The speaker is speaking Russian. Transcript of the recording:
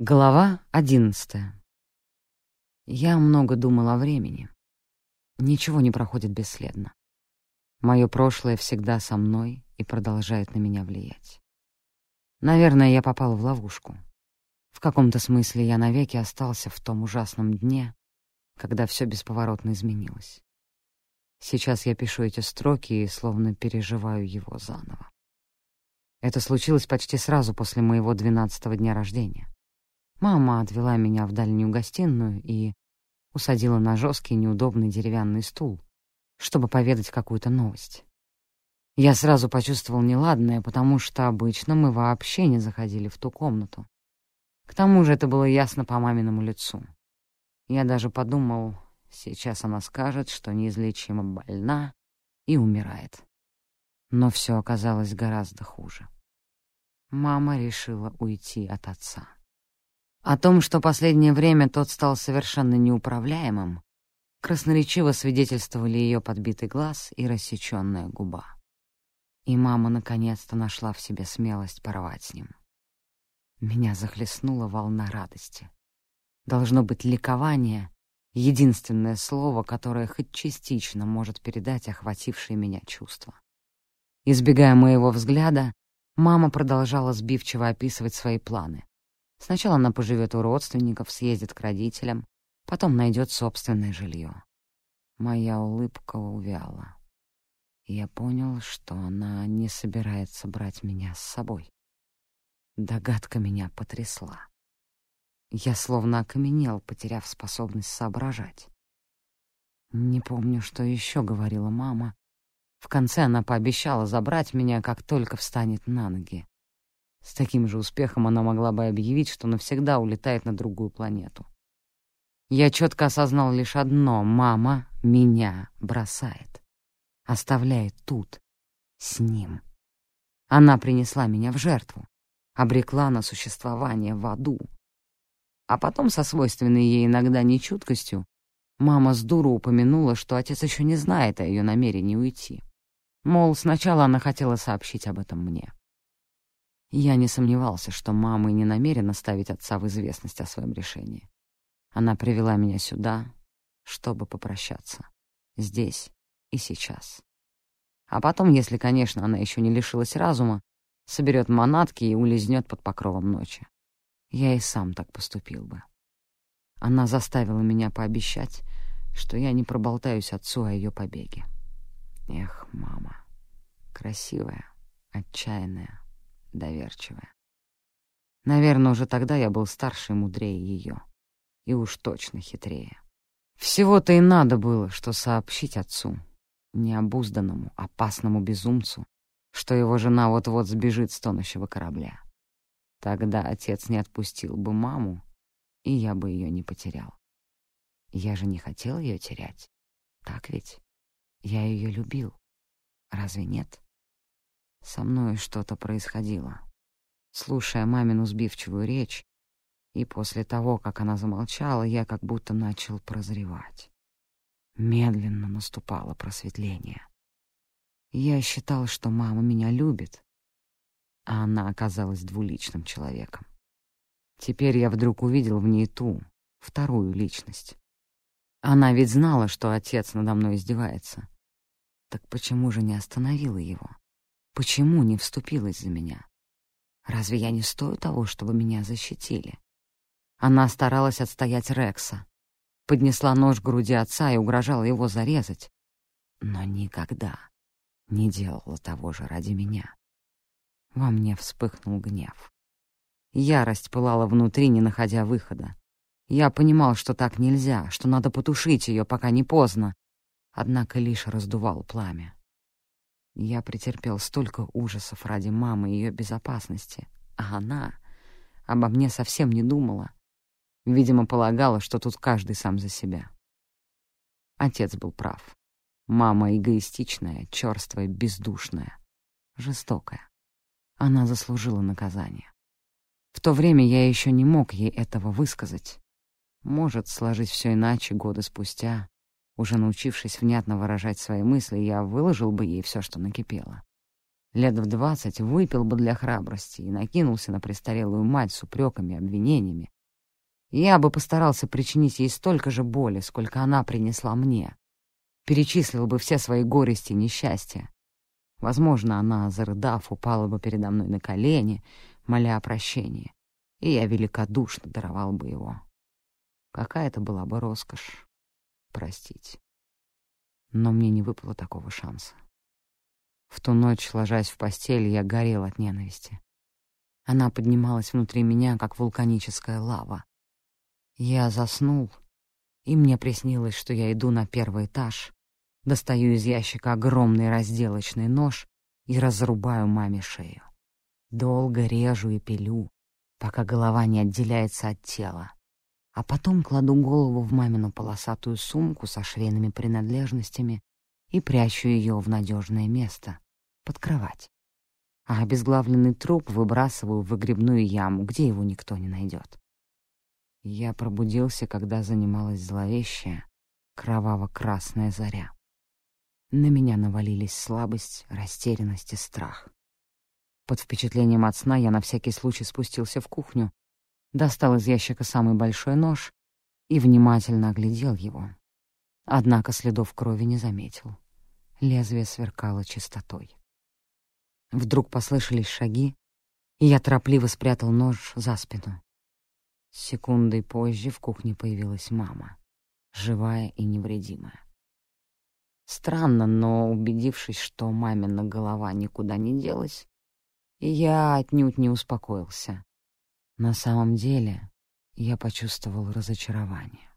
Глава одиннадцатая. Я много думал о времени. Ничего не проходит бесследно. Мое прошлое всегда со мной и продолжает на меня влиять. Наверное, я попал в ловушку. В каком-то смысле я навеки остался в том ужасном дне, когда все бесповоротно изменилось. Сейчас я пишу эти строки и словно переживаю его заново. Это случилось почти сразу после моего двенадцатого дня рождения. Мама отвела меня в дальнюю гостиную и усадила на жесткий неудобный деревянный стул, чтобы поведать какую-то новость. Я сразу почувствовал неладное, потому что обычно мы вообще не заходили в ту комнату. К тому же это было ясно по маминому лицу. Я даже подумал, сейчас она скажет, что неизлечимо больна и умирает. Но все оказалось гораздо хуже. Мама решила уйти от отца. О том, что последнее время тот стал совершенно неуправляемым, красноречиво свидетельствовали ее подбитый глаз и рассеченная губа. И мама наконец-то нашла в себе смелость порвать с ним. Меня захлестнула волна радости. Должно быть, ликование — единственное слово, которое хоть частично может передать охватившие меня чувства. Избегая моего взгляда, мама продолжала сбивчиво описывать свои планы. Сначала она поживет у родственников, съездит к родителям, потом найдет собственное жилье. Моя улыбка увяла. Я понял, что она не собирается брать меня с собой. Догадка меня потрясла. Я словно окаменел, потеряв способность соображать. Не помню, что еще говорила мама. В конце она пообещала забрать меня, как только встанет на ноги. С таким же успехом она могла бы объявить, что навсегда улетает на другую планету. Я четко осознал лишь одно — мама меня бросает. Оставляет тут, с ним. Она принесла меня в жертву, обрекла на существование в аду. А потом, со свойственной ей иногда нечуткостью, мама с дуру упомянула, что отец еще не знает о ее намерении уйти. Мол, сначала она хотела сообщить об этом мне. Я не сомневался, что мама и не намерена ставить отца в известность о своем решении. Она привела меня сюда, чтобы попрощаться. Здесь и сейчас. А потом, если, конечно, она еще не лишилась разума, соберет манатки и улизнет под покровом ночи. Я и сам так поступил бы. Она заставила меня пообещать, что я не проболтаюсь отцу о ее побеге. Эх, мама, красивая, отчаянная, доверчивая. Наверное, уже тогда я был старше и мудрее ее. И уж точно хитрее. Всего-то и надо было, что сообщить отцу, необузданному, опасному безумцу, что его жена вот-вот сбежит с тонущего корабля. Тогда отец не отпустил бы маму, и я бы ее не потерял. Я же не хотел ее терять. Так ведь? Я ее любил. Разве нет? Со мной что-то происходило. Слушая мамину сбивчивую речь, и после того, как она замолчала, я как будто начал прозревать. Медленно наступало просветление. Я считал, что мама меня любит, а она оказалась двуличным человеком. Теперь я вдруг увидел в ней ту, вторую личность. Она ведь знала, что отец надо мной издевается. Так почему же не остановила его? Почему не вступилась за меня? Разве я не стою того, чтобы меня защитили? Она старалась отстоять Рекса, поднесла нож к груди отца и угрожала его зарезать, но никогда не делала того же ради меня. Во мне вспыхнул гнев. Ярость пылала внутри, не находя выхода. Я понимал, что так нельзя, что надо потушить ее, пока не поздно, однако лишь раздувал пламя. Я претерпел столько ужасов ради мамы и ее безопасности, а она обо мне совсем не думала. Видимо, полагала, что тут каждый сам за себя. Отец был прав. Мама эгоистичная, черствая, бездушная, жестокая. Она заслужила наказание. В то время я еще не мог ей этого высказать. Может, сложить все иначе годы спустя, уже научившись внятно выражать свои мысли, я выложил бы ей все, что накипело. Лет в двадцать выпил бы для храбрости и накинулся на престарелую мать с упреками обвинениями. Я бы постарался причинить ей столько же боли, сколько она принесла мне. Перечислил бы все свои горести и несчастья. Возможно, она, зарыдав, упала бы передо мной на колени, моля о прощении, и я великодушно даровал бы его. Какая это была бы роскошь — простить. Но мне не выпало такого шанса. В ту ночь, ложась в постель, я горел от ненависти. Она поднималась внутри меня, как вулканическая лава. Я заснул, и мне приснилось, что я иду на первый этаж, достаю из ящика огромный разделочный нож и разрубаю маме шею. Долго режу и пилю, пока голова не отделяется от тела. А потом кладу голову в мамину полосатую сумку со швейными принадлежностями и прячу ее в надежное место, под кровать. А обезглавленный труп выбрасываю в выгребную яму, где его никто не найдет. Я пробудился, когда занималась зловещая, кроваво-красная заря. На меня навалились слабость, растерянность и страх. Под впечатлением от сна я на всякий случай спустился в кухню, достал из ящика самый большой нож и внимательно оглядел его. Однако следов крови не заметил. Лезвие сверкало чистотой. Вдруг послышались шаги, и я торопливо спрятал нож за спину. Секундой позже в кухне появилась мама, живая и невредимая. Странно, но, убедившись, что мамина голова никуда не делась, я отнюдь не успокоился. На самом деле я почувствовал разочарование.